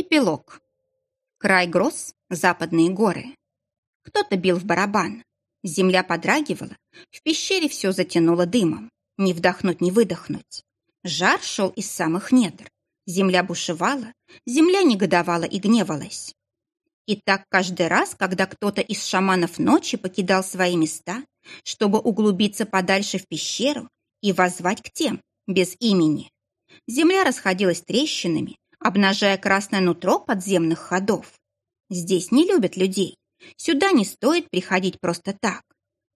Эпилог. Край гроз, западные горы. Кто-то бил в барабан. Земля подрагивала, в пещере все затянуло дымом. Не вдохнуть, не выдохнуть. Жар шел из самых недр. Земля бушевала, земля негодовала и гневалась. И так каждый раз, когда кто-то из шаманов ночи покидал свои места, чтобы углубиться подальше в пещеру и воззвать к тем, без имени. Земля расходилась трещинами, обнажая красное нутро подземных ходов. Здесь не любят людей. Сюда не стоит приходить просто так.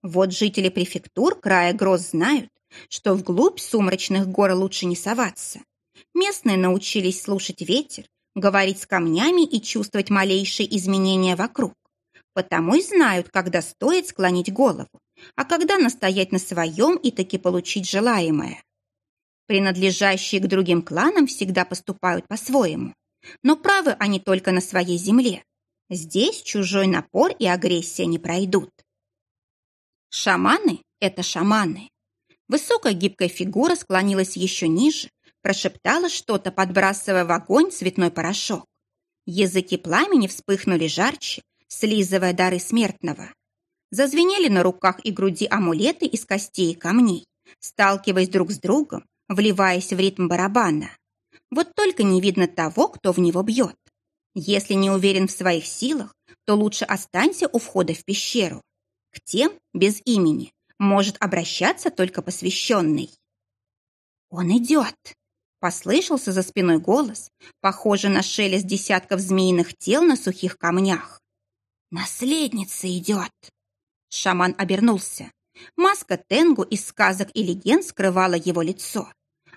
Вот жители префектур края гроз знают, что вглубь сумрачных гор лучше не соваться. Местные научились слушать ветер, говорить с камнями и чувствовать малейшие изменения вокруг. Потому и знают, когда стоит склонить голову, а когда настоять на своем и таки получить желаемое. Принадлежащие к другим кланам всегда поступают по-своему. Но правы они только на своей земле. Здесь чужой напор и агрессия не пройдут. Шаманы — это шаманы. Высокая гибкая фигура склонилась еще ниже, прошептала что-то, подбрасывая в огонь цветной порошок. Языки пламени вспыхнули жарче, слизывая дары смертного. Зазвенели на руках и груди амулеты из костей и камней, сталкиваясь друг с другом, вливаясь в ритм барабана. Вот только не видно того, кто в него бьет. Если не уверен в своих силах, то лучше останься у входа в пещеру. К тем, без имени, может обращаться только посвященный. «Он идет!» — послышался за спиной голос, похожий на шелест десятков змеиных тел на сухих камнях. «Наследница идет!» Шаман обернулся. Маска Тенгу из сказок и легенд скрывала его лицо.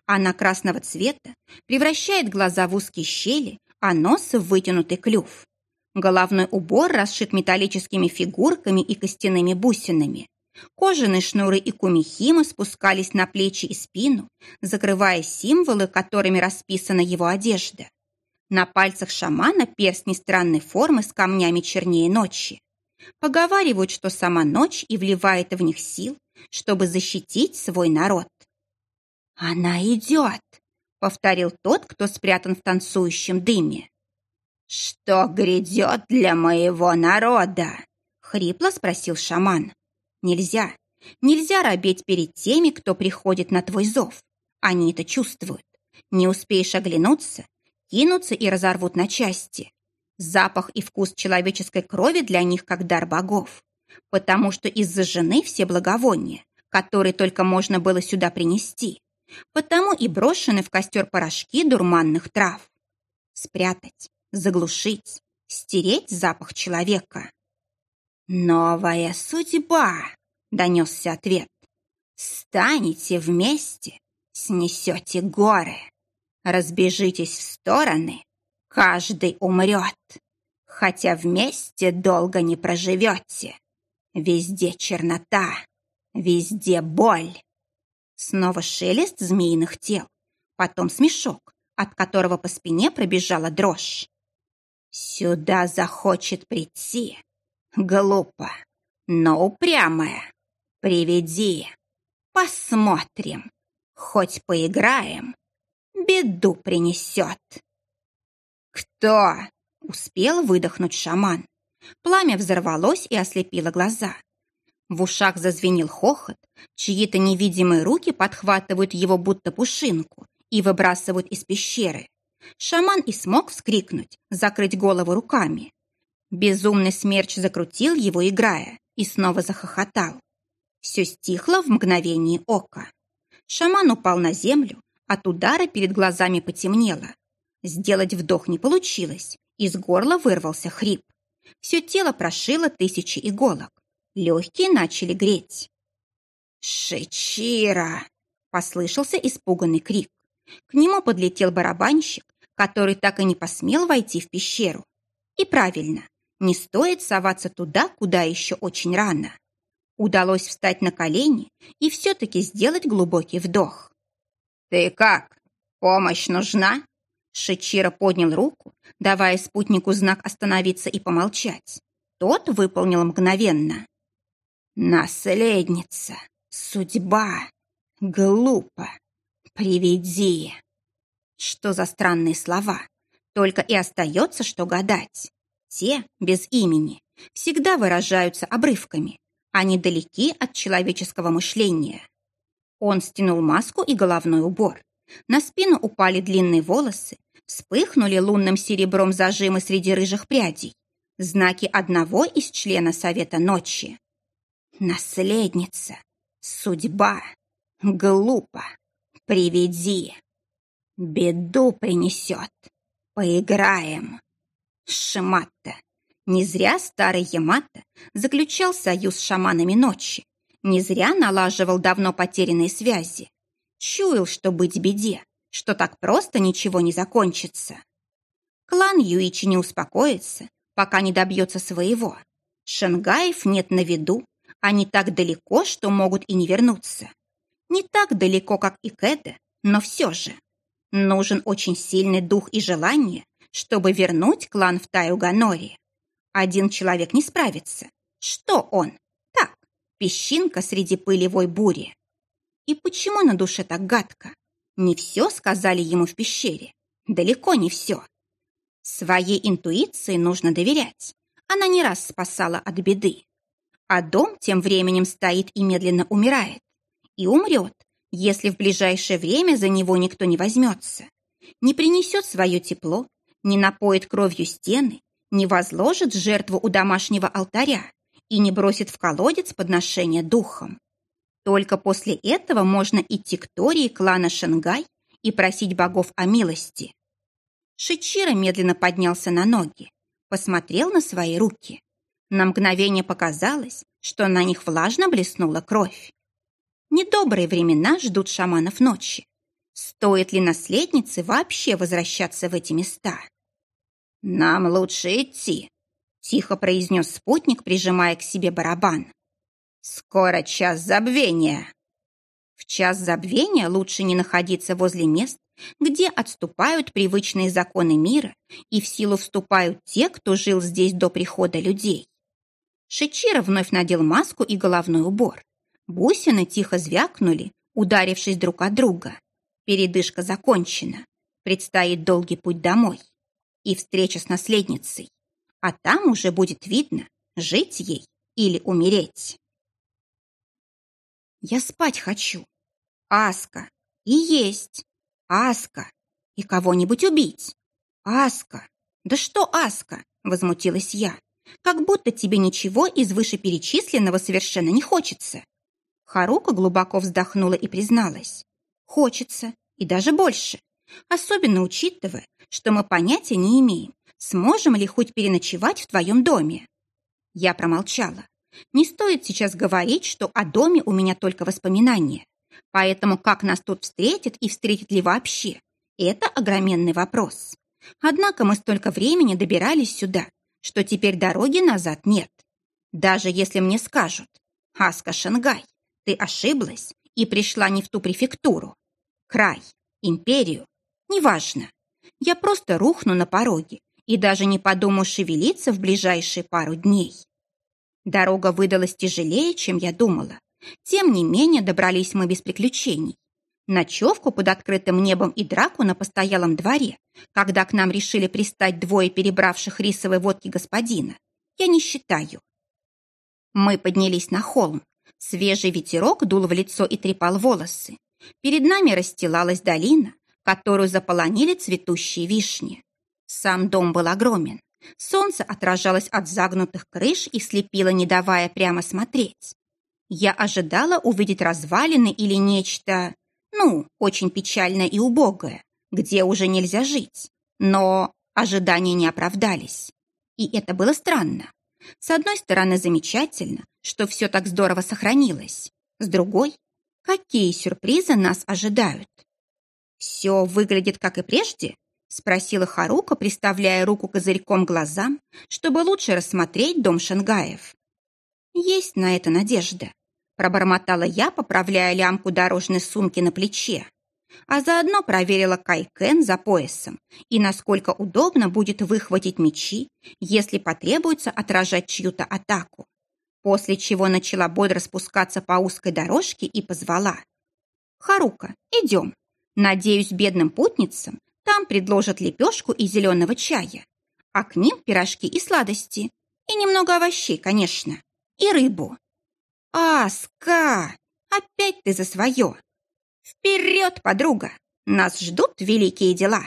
Она красного цвета, превращает глаза в узкие щели, а нос в вытянутый клюв. Головной убор расшит металлическими фигурками и костяными бусинами. Кожаные шнуры и кумихимы спускались на плечи и спину, закрывая символы, которыми расписана его одежда. На пальцах шамана перстни странной формы с камнями чернее ночи. Поговаривают, что сама ночь и вливает в них сил, чтобы защитить свой народ. «Она идет!» — повторил тот, кто спрятан в танцующем дыме. «Что грядет для моего народа?» — хрипло спросил шаман. «Нельзя, нельзя робеть перед теми, кто приходит на твой зов. Они это чувствуют. Не успеешь оглянуться, кинутся и разорвут на части. Запах и вкус человеческой крови для них как дар богов, потому что из-за жены все благовония, которые только можно было сюда принести, потому и брошены в костер порошки дурманных трав. Спрятать, заглушить, стереть запах человека. «Новая судьба!» — донесся ответ. «Станете вместе, снесете горы, разбежитесь в стороны, Каждый умрет, хотя вместе долго не проживете. Везде чернота, везде боль. Снова шелест змеиных тел, потом смешок, от которого по спине пробежала дрожь. Сюда захочет прийти. Глупо, но упрямая. Приведи. Посмотрим. Хоть поиграем. Беду принесет. «Кто?» — успел выдохнуть шаман. Пламя взорвалось и ослепило глаза. В ушах зазвенел хохот, чьи-то невидимые руки подхватывают его будто пушинку и выбрасывают из пещеры. Шаман и смог вскрикнуть, закрыть голову руками. Безумный смерч закрутил его, играя, и снова захохотал. Все стихло в мгновение ока. Шаман упал на землю, от удара перед глазами потемнело. Сделать вдох не получилось, из горла вырвался хрип. Все тело прошило тысячи иголок. Легкие начали греть. «Шечира!» — послышался испуганный крик. К нему подлетел барабанщик, который так и не посмел войти в пещеру. И правильно, не стоит соваться туда, куда еще очень рано. Удалось встать на колени и все-таки сделать глубокий вдох. «Ты как? Помощь нужна?» Шичиро поднял руку, давая спутнику знак остановиться и помолчать. Тот выполнил мгновенно. «Наследница, судьба, глупо, приведи». Что за странные слова? Только и остается, что гадать. Те, без имени, всегда выражаются обрывками. Они далеки от человеческого мышления. Он стянул маску и головной убор. На спину упали длинные волосы, вспыхнули лунным серебром зажимы среди рыжих прядей. Знаки одного из члена Совета Ночи. Наследница. Судьба. Глупо. Приведи. Беду принесет. Поиграем. Шиматта. Не зря старый Ямато заключал союз с шаманами ночи. Не зря налаживал давно потерянные связи. Чуял, что быть беде, что так просто ничего не закончится. Клан Юичи не успокоится, пока не добьется своего. Шангаев нет на виду, они так далеко, что могут и не вернуться. Не так далеко, как и Кэда, но все же. Нужен очень сильный дух и желание, чтобы вернуть клан в Таюганори. Один человек не справится. Что он? Так, песчинка среди пылевой бури. И почему на душе так гадко? Не все сказали ему в пещере. Далеко не все. Своей интуиции нужно доверять. Она не раз спасала от беды. А дом тем временем стоит и медленно умирает. И умрет, если в ближайшее время за него никто не возьмется. Не принесет свое тепло, не напоит кровью стены, не возложит жертву у домашнего алтаря и не бросит в колодец подношения духом. Только после этого можно идти к Тории клана Шенгай и просить богов о милости. Шичира медленно поднялся на ноги, посмотрел на свои руки. На мгновение показалось, что на них влажно блеснула кровь. Недобрые времена ждут шаманов ночи. Стоит ли наследнице вообще возвращаться в эти места? «Нам лучше идти», — тихо произнес спутник, прижимая к себе барабан. «Скоро час забвения». В час забвения лучше не находиться возле мест, где отступают привычные законы мира и в силу вступают те, кто жил здесь до прихода людей. Шичира вновь надел маску и головной убор. Бусины тихо звякнули, ударившись друг от друга. Передышка закончена. Предстоит долгий путь домой. И встреча с наследницей. А там уже будет видно, жить ей или умереть. Я спать хочу. Аска. И есть. Аска. И кого-нибудь убить. Аска. Да что Аска? Возмутилась я. Как будто тебе ничего из вышеперечисленного совершенно не хочется. Харука глубоко вздохнула и призналась. Хочется, и даже больше. Особенно учитывая, что мы понятия не имеем, сможем ли хоть переночевать в твоем доме. Я промолчала. Не стоит сейчас говорить, что о доме у меня только воспоминания. Поэтому как нас тут встретят и встретят ли вообще, это огроменный вопрос. Однако мы столько времени добирались сюда, что теперь дороги назад нет. Даже если мне скажут, Аска Шангай, ты ошиблась и пришла не в ту префектуру, край, империю, неважно. Я просто рухну на пороге и даже не подумаю шевелиться в ближайшие пару дней. Дорога выдалась тяжелее, чем я думала. Тем не менее добрались мы без приключений. Ночевку под открытым небом и драку на постоялом дворе, когда к нам решили пристать двое перебравших рисовой водки господина, я не считаю. Мы поднялись на холм. Свежий ветерок дул в лицо и трепал волосы. Перед нами расстилалась долина, которую заполонили цветущие вишни. Сам дом был огромен. Солнце отражалось от загнутых крыш и слепило, не давая прямо смотреть. Я ожидала увидеть развалины или нечто ну, очень печальное и убогое, где уже нельзя жить. Но ожидания не оправдались. И это было странно. С одной стороны, замечательно, что все так здорово сохранилось. С другой, какие сюрпризы нас ожидают? «Все выглядит, как и прежде?» — спросила Харука, приставляя руку козырьком глазам, чтобы лучше рассмотреть дом Шангаев. «Есть на это надежда. Пробормотала я, поправляя лямку дорожной сумки на плече. А заодно проверила кайкен за поясом и насколько удобно будет выхватить мечи, если потребуется отражать чью-то атаку. После чего начала бодро спускаться по узкой дорожке и позвала. «Харука, идем. Надеюсь, бедным путницам Там предложат лепешку и зеленого чая, а к ним пирожки и сладости, и немного овощей, конечно, и рыбу. Аска, опять ты за свое. Вперед, подруга, нас ждут великие дела.